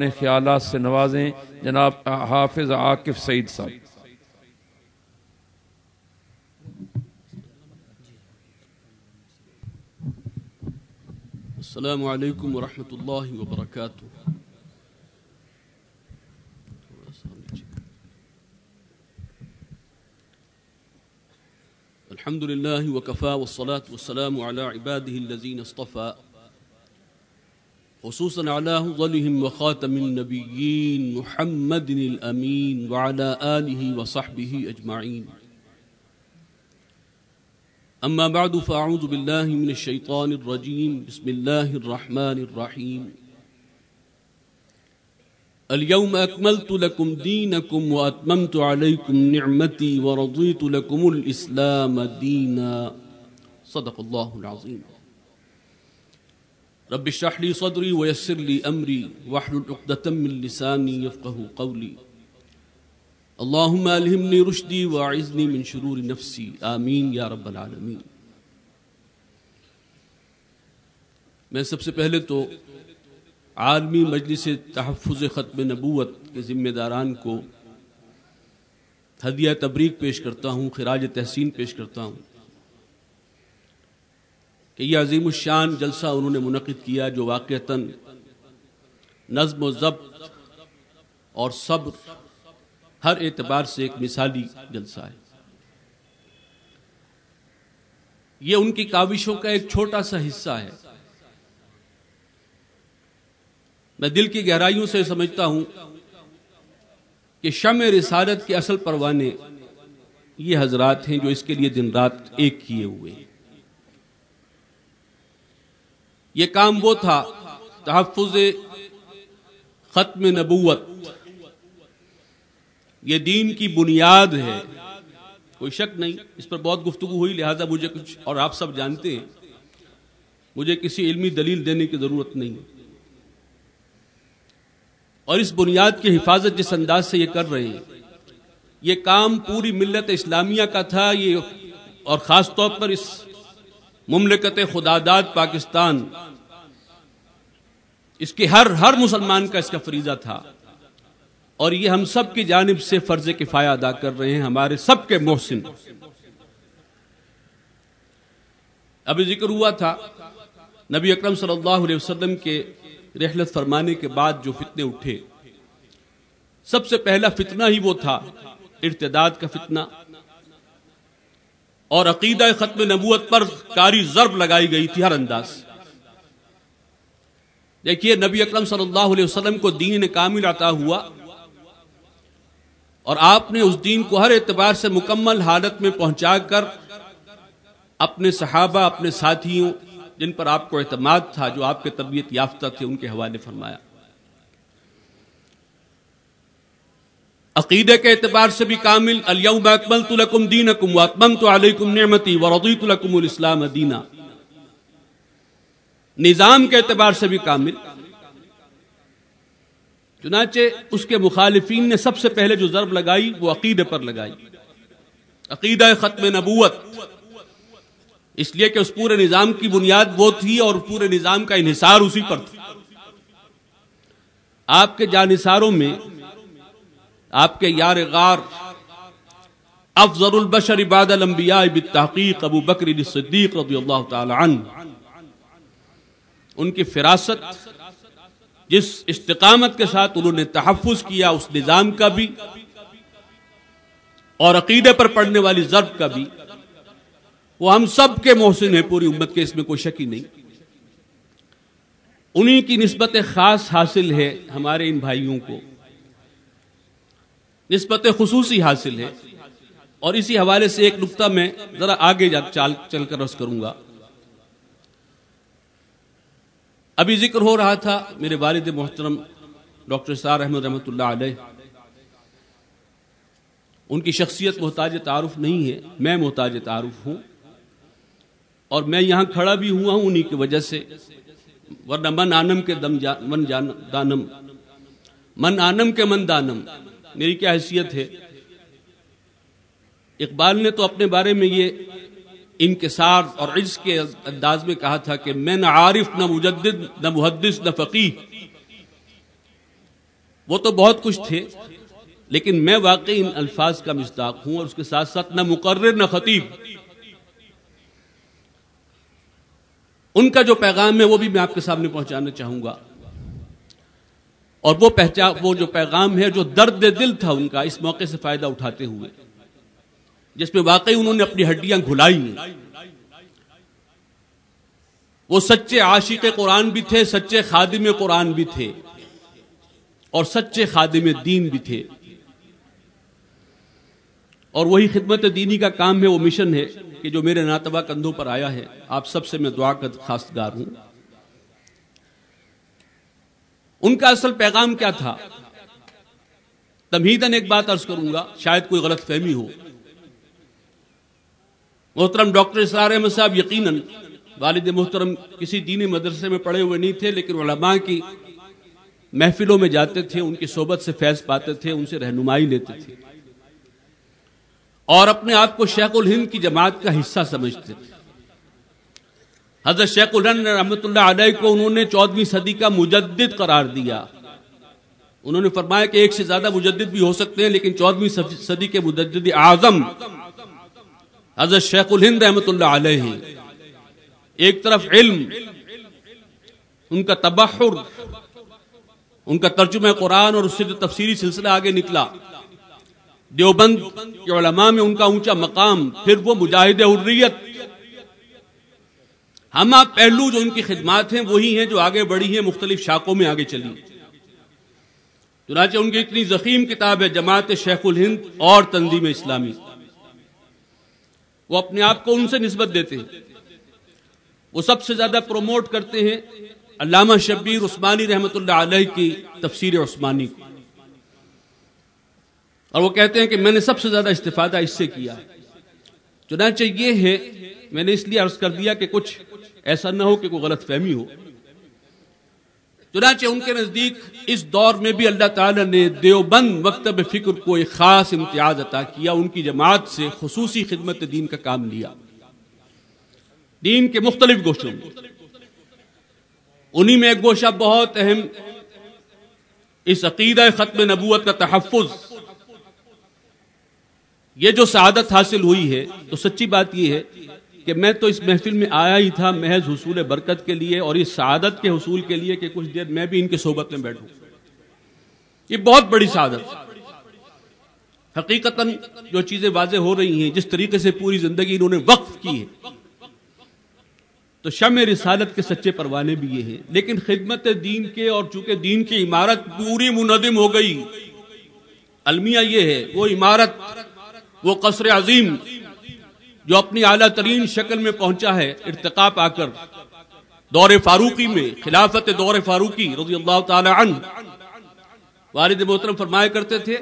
اپنے خیالات سے نوازیں۔ جناب حافظ عاقف سعید صاحب۔ السلام عليكم ورحمة الله وبركاته الحمد لله وكفى والصلاة والسلام على عباده الذين اصطفى۔ خصوصا على أفضلهم وخاتم النبيين محمد الأمين وعلى آله وصحبه أجمعين. أما بعد فأعوذ بالله من الشيطان الرجيم. بسم الله الرحمن الرحيم. اليوم أكملت لكم دينكم وأتممت عليكم نعمتي ورضيت لكم الإسلام دينا. صدق الله العظيم. رب اشرح لي صدري ويسر لي أمري واحلل عقدة من لساني يفقه قولي. اللهم ألهمني رشدي وأعذني من شرور نفسي. آمين يا رب العالمين. میں سب سے پہلے تو عالمی مجلس تحفظ ختم نبوت کے ذمہ داران کو ہدیہ تبریک پیش کرتا ہوں، خراج تحسین پیش کرتا ہوں۔ کہ یہ عظیم الشان جلسہ انہوں نے منعقد کیا جو واقعتاً نظم و ضبط اور صبر ہر اعتبار سے ایک مثالی جلسہ ہے۔ یہ ان کی کاوشوں کا ایک چھوٹا سا حصہ ہے۔ میں دل کی گہرائیوں سے سمجھتا ہوں کہ شم رسالت کے اصل پروانے یہ حضرات ہیں جو اس کے لیے دن رات ایک کیے ہوئے ہیں۔ یہ کام وہ تھا، تحفظ ختم نبوت۔ یہ دین کی بنیاد ہے۔ کوئی شک نہیں، اس پر بہت گفتگو ہوئی، لہذا مجھے کچھ اور آپ سب جانتے ہیں۔ مجھے کسی علمی دلیل دینے کی ضرورت نہیں۔ اور اس بنیاد کی حفاظت جس انداز سے یہ کر رہے ہیں، یہ کام پوری ملت اسلامیہ کا تھا، یہ اور خاص طور پر اس مملکت خداداد پاکستان، اس کے ہر ہر مسلمان کا اس کا فریضہ تھا۔ اور یہ ہم سب کی جانب سے فرض کفایہ ادا کر رہے ہیں، ہمارے سب کے محسن۔ ابھی ذکر ہوا تھا، نبی اکرم صلی اللہ علیہ وسلم کے رحلت فرمانے کے بعد جو فتنے اٹھے، سب سے پہلا فتنہ ہی وہ تھا، ارتداد کا فتنہ۔ اور عقیدہ ختم نبوت پر کاری ضرب لگائی گئی تھی ہر انداز دیکھیے، نبی اکرم صلی اللہ علیہ وسلم کو دین کامل عطا ہوا اور آپ نے اس دین کو ہر اعتبار سے مکمل حالت میں پہنچا کر اپنے صحابہ، اپنے ساتھیوں، جن پر آپ کو اعتماد تھا، جو آپ کے تربیت یافتہ تھے، ان کے حوالے فرمایا۔ عقیدے کے اعتبار سے بھی کامل الیوم اکملت لکم دینکم واتممت علیکم نعمتی ورضیت لکم الاسلام دینا۔ نظام کے اعتبار سے بھی کامل۔ چنانچہ اس کے مخالفین نے سب سے پہلے جو ضرب لگائی، وہ عقیدے پر لگائی۔ عقیدہ ختم نبوت۔ اس لیے کہ اس پورے نظام کی بنیاد وہ تھی اور پورے نظام کا انحصار اسی پر تھا۔ آپ کے جانصاروں میں آپ کے یار غار افضل البشر بعد الانبیاء بالتحقیق ابو بکر صدیق رضی اللہ تعالی عنہ۔ ان کی فراست، جس استقامت کے ساتھ انہوں نے تحفظ کیا، اس نظام کا بھی، اور عقیدے پر پڑنے والی ضرب کا بھی۔ وہ ہم سب کے محسن ہیں، پوری امت کے اس میں کوئی شکی نہیں۔ انہی کی نسبت خاص حاصل ہے ہمارے ان بھائیوں کو۔ نسبت خصوصی حاصل ہے۔ اور اسی حوالے سے ایک نقطہ میں ذرا آگے چال چل کر رس کروں گا۔ ابھی ذکر ہو رہا تھا میرے والد محترم ڈاکٹر سار احمد رحمۃ اللہ علیہ۔ ان کی شخصیت محتاج تعارف نہیں ہے۔ میں محتاج تعارف ہوں۔ اور میں یہاں کھڑا بھی ہوا ہوں انہی کی وجہ سے۔ ورنہ من آنم کے دم جا من جان دانم۔ من آنم کے من دانم۔ میری کیا حیثیت ہے؟ اقبال نے تو اپنے بارے میں یہ انکسار اور عجز کے انداز میں کہا تھا کہ میں نہ عارف، نہ مجدد، نہ محدث، نہ فقی وہ تو بہت کچھ تھے، لیکن میں واقعی ان الفاظ کا مستاق ہوں اور اس کے ساتھ ساتھ نہ مقرر، نہ خطیب۔ ان کا جو پیغام ہے وہ بھی میں آپ کے سامنے پہنچانا چاہوں گا۔ اور وہ پہچان وہ جو پیغام ہے جو درد دل تھا ان کا، اس موقع سے فائدہ اٹھاتے ہوئے، جس میں واقعی انہوں نے اپنی ہڈیاں گھلائی وہ سچے عاشق قرآن بھی تھے، سچے خادم قرآن بھی تھے، اور سچے خادم دین بھی تھے۔ اور وہی خدمت دینی کا کام ہے، وہ مشن ہے کہ جو میرے ناتبہ کندھوں پر آیا ہے، آپ سب سے میں دعا کا خاص گار ہوں۔ ان کا اصل پیغام کیا تھا؟ تمہیدن ایک بات عرض کروں گا، شاید کوئی غلط فہمی ہو۔ محترم ڈاکٹر اسرار احمد صاحب، یقیناً والد محترم کسی دینی مدرسے میں پڑے ہوئے نہیں تھے، لیکن علماء کی محفلوں میں جاتے تھے، ان کی صحبت سے فیض پاتے تھے، ان سے رہنمائی لیتے تھے۔ اور اپنے آپ کو شیخ الہند کی جماعت کا حصہ سمجھتے تھے۔ حضرت شیخ الہند رحمۃ اللہ علیہ کو انہوں نے چودہویں صدی کا مجدد قرار دیا۔ انہوں نے فرمایا کہ ایک سے زیادہ مجدد بھی ہو سکتے ہیں، لیکن چودہویں صدی کے مجدد اعظم حضرت شیخ الہند رحمۃ اللہ علیہ۔ ایک طرف علم، ان کا تبحر، ان کا ترجمہ قرآن اور اس سے جو تفسیری سلسلہ آگے نکلا۔ دیوبند کے علماء میں ان کا اونچا مقام، پھر وہ مجاہد حریت ہما پہلو جو ان کی خدمات ہیں وہی ہیں جو آگے بڑھی ہیں، مختلف شاخوں میں آگے چلی۔ چنانچہ ان کی اتنی زخیم کتاب ہے، جماعت شیخ الہند اور تنظیم اسلامی۔ وہ اپنے آپ کو ان سے نسبت دیتے ہیں۔ وہ سب سے زیادہ پروموٹ کرتے ہیں علامہ شبیر عثمانی رحمت اللہ علیہ کی تفسیر عثمانی کو۔ اور وہ کہتے ہیں کہ میں نے سب سے زیادہ استفادہ اس سے کیا۔ چنانچہ یہ ہے، میں نے اس لیے عرض کر دیا کہ کچھ ایسا نہ ہو کہ کوئی غلط فہمی ہو۔ چنانچہ ان کے نزدیک اس دور میں بھی اللہ تعالی نے دیوبند مکتب فکر کو ایک خاص امتیاز عطا کیا، ان کی جماعت سے خصوصی خدمت دین کا کام لیا۔ دین کے مختلف گوشوں میں۔ انہی میں ایک گوشہ بہت اہم اس عقیدہ ختم نبوت کا تحفظ۔ یہ جو سعادت حاصل ہوئی ہے، تو سچی بات یہ ہے کہ میں تو اس محفل میں آیا ہی تھا محض حصول برکت کے لیے اور اس سعادت کے حصول کے لیے کہ کچھ دیر میں بھی ان کے صحبت میں بیٹھوں۔ یہ بہت بڑی سعادت۔ حقیقت جو چیزیں واضح ہو رہی ہیں، جس طریقے سے پوری زندگی انہوں نے وقف کی ہے، تو شم رسالت کے سچے پروانے بھی یہ ہیں۔ لیکن خدمت دین کے اور چونکہ دین کی عمارت پوری منہدم ہو گئی، المیہ یہ ہے، وہ عمارت، وہ قصر عظیم جو اپنی اعلیٰ ترین شکل میں پہنچا ہے ارتقا پا کر۔ دور فاروقی میں، خلافت دور فاروقی، رضی اللہ تعالی عنہ۔ والد محترم فرمایا کرتے تھے،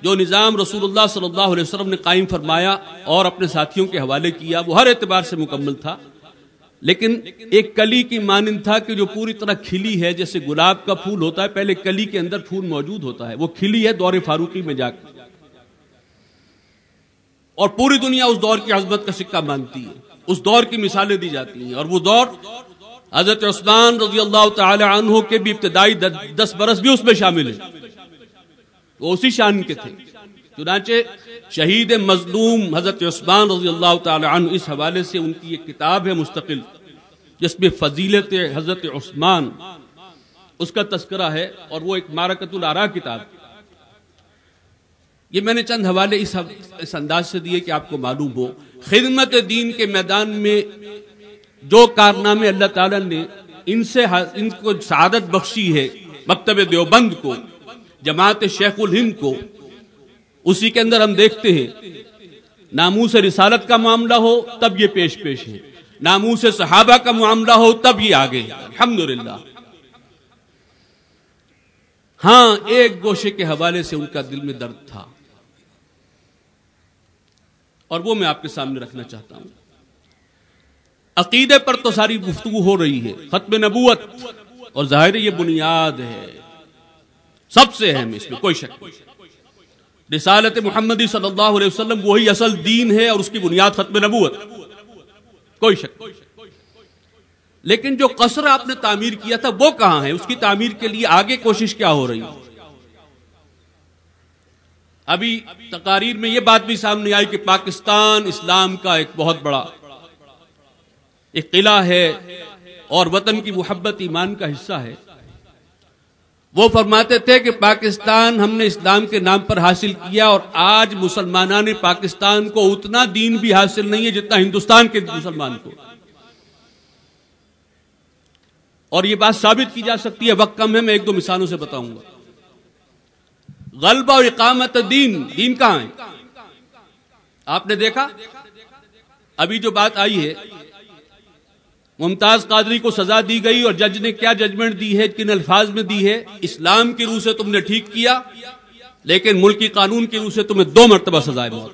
جو نظام رسول اللہ صلی اللہ علیہ وسلم نے قائم فرمایا اور اپنے ساتھیوں کے حوالے کیا، وہ ہر اعتبار سے مکمل تھا۔ لیکن ایک کلی کی مانند تھا کہ جو پوری طرح کھلی ہے، جیسے گلاب کا پھول ہوتا ہے، پہلے کلی کے اندر پھول موجود ہوتا ہے۔ وہ کھلی ہے دور فاروقی میں جا کر۔ اور پوری دنیا اس دور کی عظمت کا سکہ مانتی ہے۔ اس دور کی مثالیں دی جاتی ہیں اور وہ دور حضرت عثمان رضی اللہ تعالی عنہ کے بھی ابتدائی دس برس بھی اس میں شامل ہیں۔ وہ اسی شان کے تھے۔ چنانچہ شہید مظلوم حضرت عثمان رضی اللہ تعالی عنہ اس حوالے سے ان کی ایک کتاب ہے مستقل، جس میں فضیلت حضرت عثمان، اس کا تذکرہ ہے اور وہ ایک مارکت الارا کتاب یہ میں نے چند حوالے اس اس انداز سے دیے کہ آپ کو معلوم ہو۔ خدمت دین کے میدان میں جو کارنامے اللہ تعالی نے ان سے ان کو سعادت بخشی ہے، مکتب دیوبند کو، جماعت شیخ الہند کو، اسی کے اندر ہم دیکھتے ہیں، ناموس رسالت کا معاملہ ہو تب یہ پیش پیش ہے، ناموس صحابہ کا معاملہ ہو تب یہ آگے الحمدللہ۔ ہاں ایک گوشے کے حوالے سے ان کا دل میں درد تھا۔ اور وہ میں آپ کے سامنے رکھنا چاہتا ہوں۔ عقیدے پر تو ساری گفتگو ہو رہی ہے، ختم نبوت، اور ظاہر یہ بنیاد ہے۔ سب سے اہم اس میں، کوئی شک نہیں۔ رسالت محمدی صلی اللہ علیہ وسلم وہی اصل دین ہے اور اس کی بنیاد ختم نبوت۔ کوئی شک لیکن جو قصر آپ نے تعمیر کیا تھا، وہ کہاں ہے؟ اس کی تعمیر کے لیے آگے کوشش کیا ہو رہی ہے؟ ابھی تقاریر میں یہ بات بھی سامنے آئی کہ پاکستان اسلام کا ایک بہت بڑا ایک قلعہ ہے اور وطن کی محبت ایمان کا حصہ ہے۔ وہ فرماتے تھے کہ پاکستان ہم نے اسلام کے نام پر حاصل کیا اور آج مسلمانان پاکستان کو اتنا دین بھی حاصل نہیں ہے جتنا ہندوستان کے مسلمان کو۔ اور یہ بات ثابت کی جا سکتی ہے، وقت کم ہے، میں ایک دو مثالوں سے بتاؤں گا۔ غلبہ اور اقامت دین دین کہاں ہے؟ آپ نے دیکھا؟ ابھی جو بات آئی ہے، ممتاز قادری کو سزا دی گئی اور جج نے کیا ججمنٹ دی ہے، کن الفاظ میں دی ہے؟ اسلام کی روح سے تم نے ٹھیک کیا، لیکن ملکی قانون کی روح سے تمہیں دو مرتبہ سزائے موت۔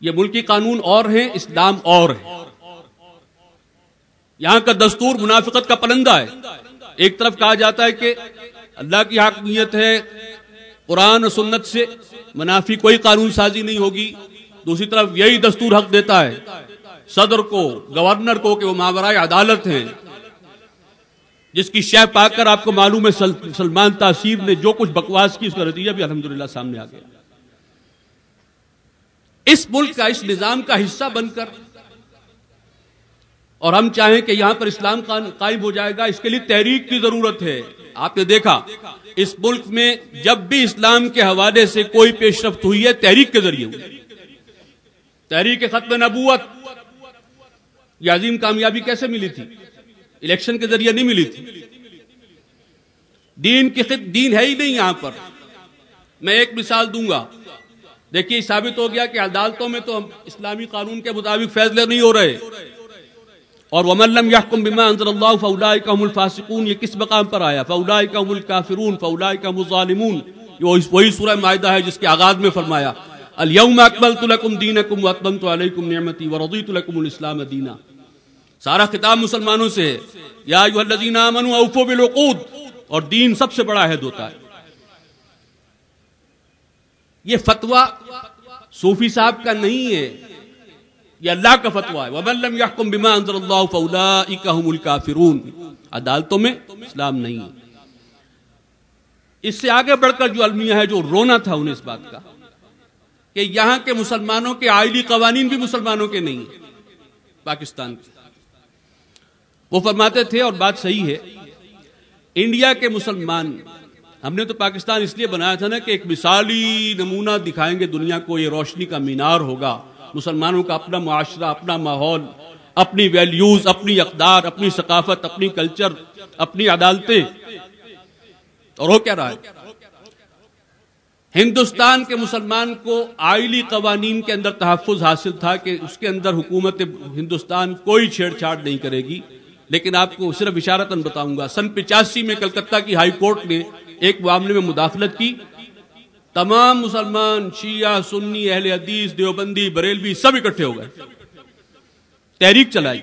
یہ ملکی قانون اور ہیں، اسلام اور ہے۔ یہاں کا دستور منافقت کا پلندہ ہے۔ ایک طرف کہا جاتا ہے کہ اللہ کی حاکمیت ہے، قرآن و سنت سے منافی کوئی قانون سازی نہیں ہوگی۔ دوسری طرف یہی دستور حق دیتا ہے، صدر کو، گورنر کو کہ وہ ماورائے عدالت ہیں۔ جس کی شہ پا کر آپ کو معلوم ہے سلمان تاثیر نے جو کچھ بکواس کی، اس کا نتیجہ بھی الحمدللہ سامنے آ گیا۔ اس ملک کا، اس نظام کا حصہ بن کر اور ہم چاہیں کہ یہاں پر اسلام قائم ہو جائے گا، اس کے لیے تحریک کی ضرورت ہے۔ آپ نے دیکھا، اس ملک میں جب بھی اسلام کے حوالے سے کوئی پیش رفت ہوئی ہے، تحریک کے ذریعے ہوئی تحریک ختم نبوت، یہ عظیم کامیابی کیسے ملی تھی؟ الیکشن کے ذریعے نہیں ملی تھی۔ دین کی خط دین ہے ہی نہیں یہاں پر۔ میں ایک مثال دوں گا۔ دیکھیے، ثابت ہو گیا کہ عدالتوں میں تو اسلامی قانون کے مطابق فیصلے نہیں ہو رہے۔ اور وملم یحکم بما انزل اللہ فاولائک هم الفاسقون یہ کس مقام پر آیا؟ فاولائک هم الکافرون فاولائک هم الظالمون۔ یہ وہی سورہ مائدہ ہے جس کے آغاز میں فرمایا الیوم اکملت لکم دینکم واتممت علیکم نعمتی ورضیت لکم الاسلام دینا سارا خطاب مسلمانوں سے ہے۔ یا ایوہ الذین آمنوا اوفو بالعقود۔ اور دین سب سے بڑا عہد ہوتا ہے۔ یہ فتوہ صوفی صاحب کا نہیں ہے۔ یہ اللہ کا فتوہ ہے۔ وَمَن لَمْ يَحْكُمْ بِمَا أَنزَلَ اللَّهُ فَأُولَئِكَ هُمُ الْكَافِرُونَ۔ عدالتوں میں اسلام نہیں ہے۔ اس سے آگے بڑھ کر جو المیہ ہے، جو رونا تھا انہیں اس بات کا، کہ یہاں کے مسلمانوں کے آئلی قوانین بھی مسلمانوں کے نہیں ہیں، پاکستان کے۔ وہ فرماتے تھے، اور بات صحیح ہے، انڈیا کے مسلمان، ہم نے تو پاکستان اس لیے بنایا تھا نا کہ ایک مثالی نمونہ دکھائیں گے دنیا کو، یہ روشنی کا مینار ہوگا۔ مسلمانوں کا اپنا معاشرہ، اپنا ماحول، اپنی ویلیوز اپنی اقدار، اپنی ثقافت، اپنی کلچر اپنی عدالتیں۔ اور ہو کیا رہا ہے؟ ہندوستان کے مسلمان کو آئلی قوانین کے اندر تحفظ حاصل تھا کہ اس کے اندر حکومت ہندوستان کوئی چھیڑ چھاڑ نہیں کرے گی۔ لیکن آپ کو صرف اشارتاً بتاؤں گا، سن پچاسی میں کلکتہ کی ہائی کورٹ نے ایک معاملے میں مداخلت کی۔ تمام مسلمان، شیعہ، سنی، اہل حدیث، دیوبندی، بریلوی سب اکٹھے ہو گئے۔ تحریک چلائی۔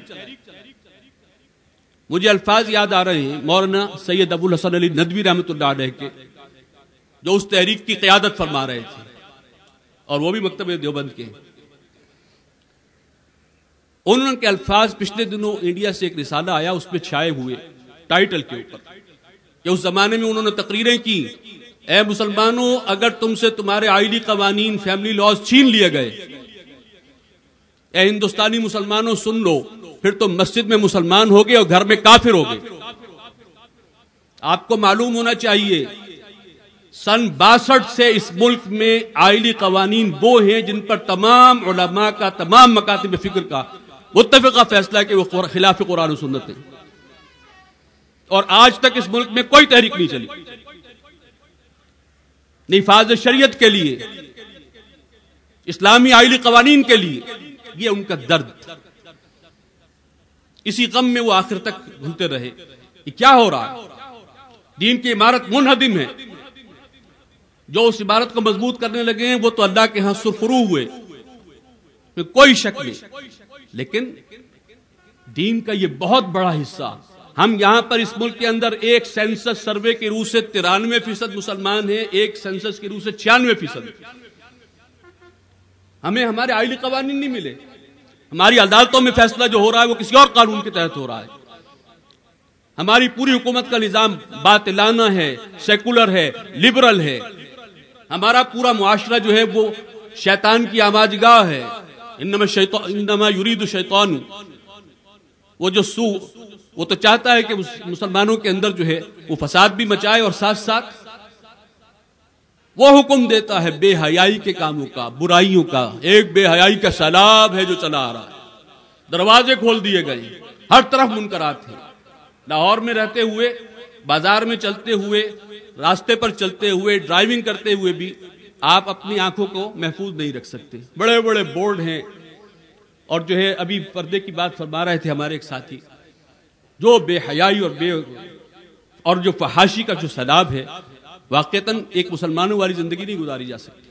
مجھے الفاظ یاد آ رہے ہیں، مولانا سید ابو الحسن علی ندوی رحمۃ اللہ علیہ کے، جو اس تحریک کی قیادت فرما رہے تھے۔ اور وہ بھی مکتب دیوبند کے۔ انہوں کے الفاظ پچھلے دنوں انڈیا سے ایک رسالہ آیا، اس پہ چھائے ہوئے ٹائٹل کے اوپر کہ اس زمانے میں انہوں نے تقریریں کی اے مسلمانوں، اگر تم سے تمہارے آئلی قوانین فیملی لاز چھین لیے گئے، اے ہندوستانی مسلمانوں، سن لو، پھر تم مسجد میں مسلمان ہوگے اور گھر میں کافر ہوگے۔ آپ کو معلوم ہونا چاہیے، سن باسٹھ سے اس ملک میں آئلی قوانین وہ ہیں جن پر تمام علماء کا، تمام مکاتب فکر کا متفقہ فیصلہ کہ وہ خلاف قرآن و سنت ہیں۔ اور آج تک اس ملک میں کوئی تحریک نہیں چلی۔ نفاذ شریعت کے لیے، اسلامی آئلی قوانین کے لیے، یہ ان کا درد۔ اسی غم میں وہ آخر تک گھومتے رہے۔ کہ کیا ہو رہا ہے؟ دین کی عمارت منہدم ہے۔ جو اس عمارت کو مضبوط کرنے لگے ہیں، وہ تو اللہ کے ہاں سرفرو ہوئے۔ کوئی شک نہیں۔ لیکن دین کا یہ بہت بڑا حصہ ہم یہاں پر اس ملک کے اندر ایک سینسس سروے کی روح سے ترانوے فیصد مسلمان ہیں، ایک سینسس کی روح سے چھیانوے فیصد۔ ہمیں ہمارے آئلی قوانین نہیں ملے۔ ہماری عدالتوں میں فیصلہ جو ہو رہا ہے وہ کسی اور قانون کے تحت ہو رہا ہے۔ ہماری پوری حکومت کا نظام باطلانہ ہے، سیکولر ہے لبرل ہے۔ ہمارا پورا معاشرہ جو ہے وہ شیطان کی آماج گاہ ہے۔ انما شیطان، انما یرید شیطان وہ جو سو وہ تو چاہتا ہے کہ مسلمانوں کے اندر جو ہے وہ فساد بھی مچائے اور ساتھ ساتھ وہ حکم دیتا ہے بے حیائی کے کاموں کا، برائیوں کا۔ ایک بے حیائی کا سیلاب ہے جو چلا آ رہا ہے۔ دروازے کھول دیے گئے۔ ہر طرف منکرات ہیں۔ لاہور میں رہتے ہوئے، بازار میں چلتے ہوئے، راستے پر چلتے ہوئے، ڈرائیونگ کرتے ہوئے بھی آپ اپنی آنکھوں کو محفوظ نہیں رکھ سکتے۔ بڑے بڑے بورڈ ہیں۔ اور جو ہے ابھی پردے کی بات فرما رہے تھے ہمارے ایک ساتھی۔ جو بے حیائی اور بے اور جو فحاشی کا جو سیلاب ہے، واقعتاً ایک مسلمانوں والی زندگی نہیں گزاری جا سکتی۔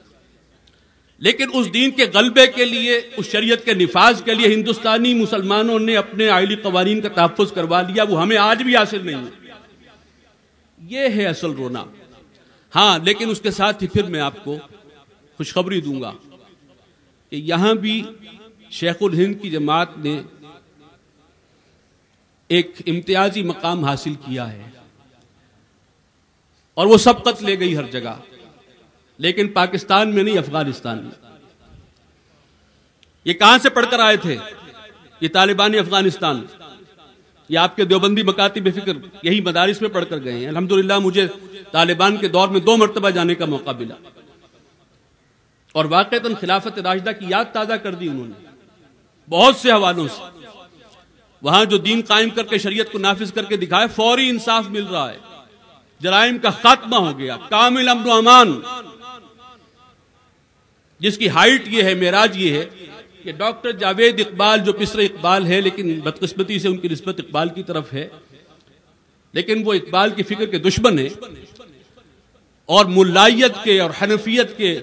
لیکن اس دین کے غلبے کے لیے، اس شریعت کے نفاذ کے لیے ہندوستانی مسلمانوں نے اپنے آئلی قوانین کا تحفظ کروا لیا، وہ ہمیں آج بھی حاصل نہیں ہے۔ یہ ہے اصل رونا۔ ہاں لیکن اس کے ساتھ ہی پھر میں آپ کو خوشخبری دوں گا کہ یہاں بھی شیخ الہند کی جماعت نے ایک امتیازی مقام حاصل کیا ہے۔ اور وہ سبقت لے گئی ہر جگہ۔ لیکن پاکستان میں نہیں، افغانستان میں۔ یہ کہاں سے پڑھ کر آئے تھے؟ یہ طالبان افغانستان۔ یہ آپ کے دیوبندی مکاتی بے فکر، یہی مدارس میں پڑھ کر گئے ہیں۔ الحمدللہ، مجھے طالبان کے دور میں دو مرتبہ جانے کا موقع ملا۔ اور واقع خلافت راشدہ کی یاد تازہ کر دی انہوں نے۔ بہت سے حوالوں سے۔ وہاں جو دین قائم کر کے شریعت کو نافذ کر کے دکھائے، فوری انصاف مل رہا ہے۔ جرائم کا خاتمہ ہو گیا، کامل امن و امان۔ جس کی ہائٹ یہ ہے، معراج یہ ہے کہ ڈاکٹر جاوید اقبال جو پسر اقبال ہے، لیکن بدقسمتی سے ان کی نسبت اقبال کی طرف ہے۔ لیکن وہ اقبال کی فکر کے دشمن ہے اور ملائیت کے اور حنفیت کے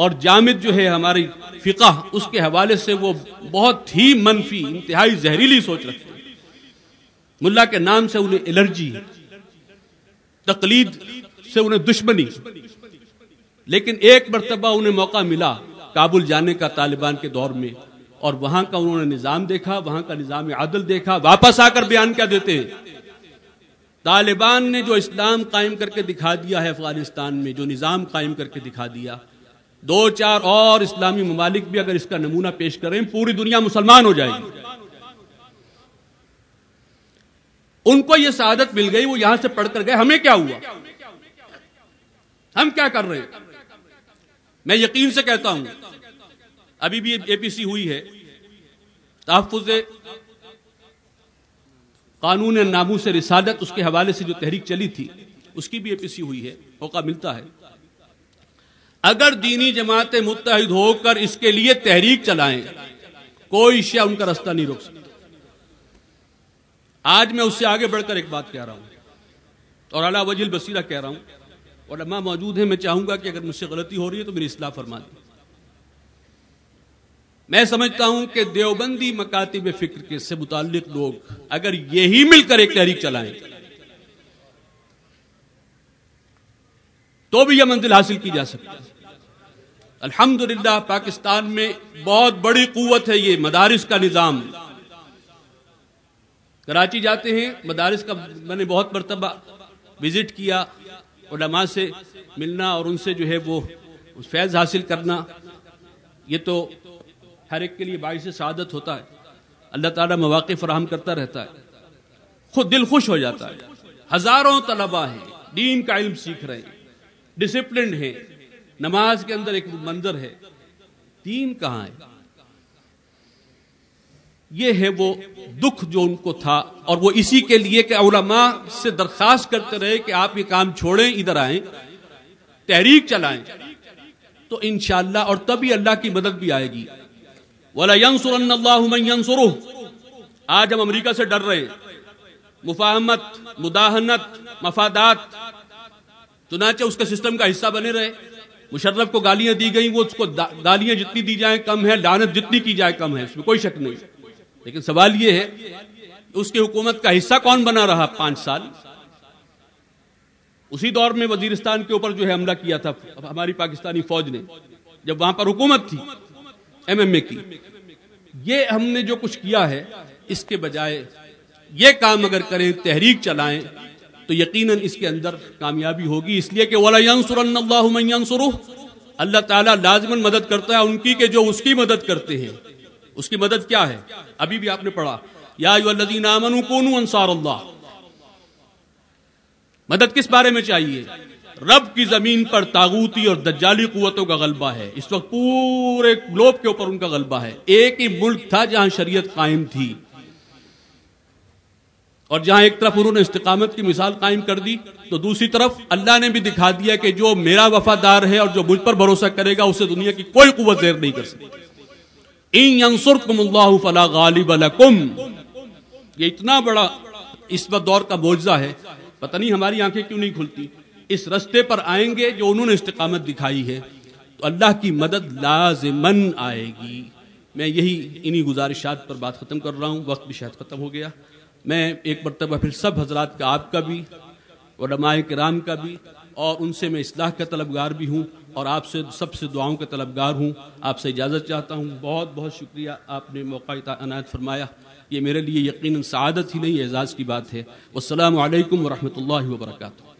اور جامد جو ہے ہماری فقہ، اس کے حوالے سے وہ بہت ہی منفی، انتہائی زہریلی سوچ رکھتے ہیں۔ ملا کے نام سے انہیں الرجی، تقلید سے انہیں دشمنی۔ لیکن ایک مرتبہ انہیں موقع ملا کابل جانے کا طالبان کے دور میں، اور وہاں کا انہوں نے نظام دیکھا، وہاں کا نظام عادل دیکھا، واپس آ کر بیان کیا دیتے ہیں۔ طالبان نے جو اسلام قائم کر کے دکھا دیا ہے افغانستان میں، جو نظام قائم کر کے دکھا دیا دو چار اور اسلامی ممالک بھی اگر اس کا نمونہ پیش کریں، پوری دنیا مسلمان ہو جائے گی۔ ان کو یہ سعادت مل گئی، وہ یہاں سے پڑھ کر گئے، ہمیں کیا ہوا؟ ہم کیا کر رہے ہیں؟ میں یقین سے کہتا ہوں، ابھی بھی اے پی سی ہوئی ہے۔ تحفظ قانون نامو سے رسالت، اس کے حوالے سے جو تحریک چلی تھی، اس کی بھی اے پی سی ہوئی ہے، موقع ملتا ہے۔ اگر دینی جماعتیں متحد ہو کر اس کے لیے تحریک چلائیں، کوئی شیعہ ان کا رستہ نہیں روک سکتا آج میں اس سے آگے بڑھ کر ایک بات کہہ رہا ہوں۔ اور اللہ وجل بصیرہ کہہ رہا ہوں۔ علماء موجود ہیں، میں چاہوں گا کہ اگر مجھ سے غلطی ہو رہی ہے تو میری اصلاح فرما دیں۔ میں سمجھتا ہوں کہ دیوبندی مکاتب فکر کے سے متعلق لوگ اگر یہی مل کر ایک تحریک چلائیں تو بھی یہ منزل حاصل کی جا سکتی ہے۔ الحمد پاکستان میں بہت بڑی قوت ہے یہ مدارس کا نظام۔ کراچی جاتے ہیں، مدارس کا میں نے بہت مرتبہ وزٹ کیا، علماء سے ملنا اور ان سے جو ہے وہ فیض حاصل کرنا۔ یہ تو ہر ایک کے لیے باعث سعادت ہوتا ہے۔ اللہ تعالیٰ مواقع فراہم کرتا رہتا ہے۔ خود دل خوش ہو جاتا ہے۔ ہزاروں طلبا ہیں، دین کا علم سیکھ رہے ہیں۔ ڈسپلنڈ ہیں۔ نماز کے اندر ایک منظر ہے۔ دین کہاں ہے یہ ہے وہ دکھ جو ان کو تھا اور وہ اسی کے لیے کہ علماء سے درخواست کرتے رہے کہ آپ یہ کام چھوڑیں، ادھر آئیں، تحریک چلائیں۔ تو انشاءاللہ اور تبھی اللہ کی مدد بھی آئے گی۔ آج ہم امریکہ سے ڈر رہے ہیں۔ مفاہمت مداحنت مفادات۔ چنانچہ اس کے سسٹم کا حصہ بنے رہے۔ مشرف کو گالیاں دی گئی وہ اس کو گالیاں جتنی دی جائیں کم ہے لانت جتنی کی جائے کم ہے، اس میں کوئی شک نہیں۔ لیکن سوال یہ ہے، اس کی حکومت کا حصہ کون بنا رہا پانچ سال؟ اسی دور میں وزیرستان کے اوپر جو ہے حملہ کیا تھا ہماری پاکستانی فوج نے، جب وہاں پر حکومت تھی، ایم ایم اے کی۔ یہ ہم نے جو کچھ کیا ہے، اس کے بجائے یہ کام اگر کریں، تحریک چلائیں تو یقیناً اس کے اندر کامیابی ہوگی، اس لیے کہ اللہ اللہ تعالیٰ لازمن مدد کرتا ہے ان کی کہ جو اس کی مدد کرتے ہیں۔ اس کی مدد کیا ہے؟ ابھی بھی آپ نے پڑھا۔ یا انصار اللہ۔ مدد کس بارے میں چاہیے؟ رب کی زمین پر تاغوتی اور دجالی قوتوں کا غلبہ ہے۔ اس وقت پورے گلوب کے اوپر ان کا غلبہ ہے۔ ایک ہی ملک تھا جہاں شریعت قائم تھی۔ اور جہاں ایک طرف انہوں نے استقامت کی مثال قائم کر دی تو دوسری طرف اللہ نے بھی دکھا دیا کہ جو میرا وفادار ہے اور جو مجھ پر بھروسہ کرے گا اسے دنیا کی کوئی قوت زیر نہیں کر سکتی۔ اللہ فلا غالب لکم۔ یہ اتنا بڑا اس وقت دور کا معجزہ ہے، پتہ نہیں ہماری آنکھیں کیوں نہیں کھلتی۔ اس رستے پر آئیں گے جو انہوں نے استقامت دکھائی ہے، تو اللہ کی مدد لازمن آئے گی۔ میں یہی انہی گزارشات پر بات ختم کر رہا ہوں۔ وقت بھی شاید ختم ہو گیا۔ میں ایک مرتبہ پھر سب حضرات کا آپ کا بھی، علماء کرام کا بھی، اور ان سے میں اصلاح کا طلبگار بھی ہوں، اور آپ سے سب سے دعاؤں کا طلبگار ہوں۔ آپ سے اجازت چاہتا ہوں۔ بہت بہت شکریہ۔ آپ نے موقع عنایت فرمایا۔ یہ میرے لیے یقیناً سعادت ہی نہیں اعزاز کی بات ہے۔ السلام علیکم ورحمۃ اللہ وبرکاتہ۔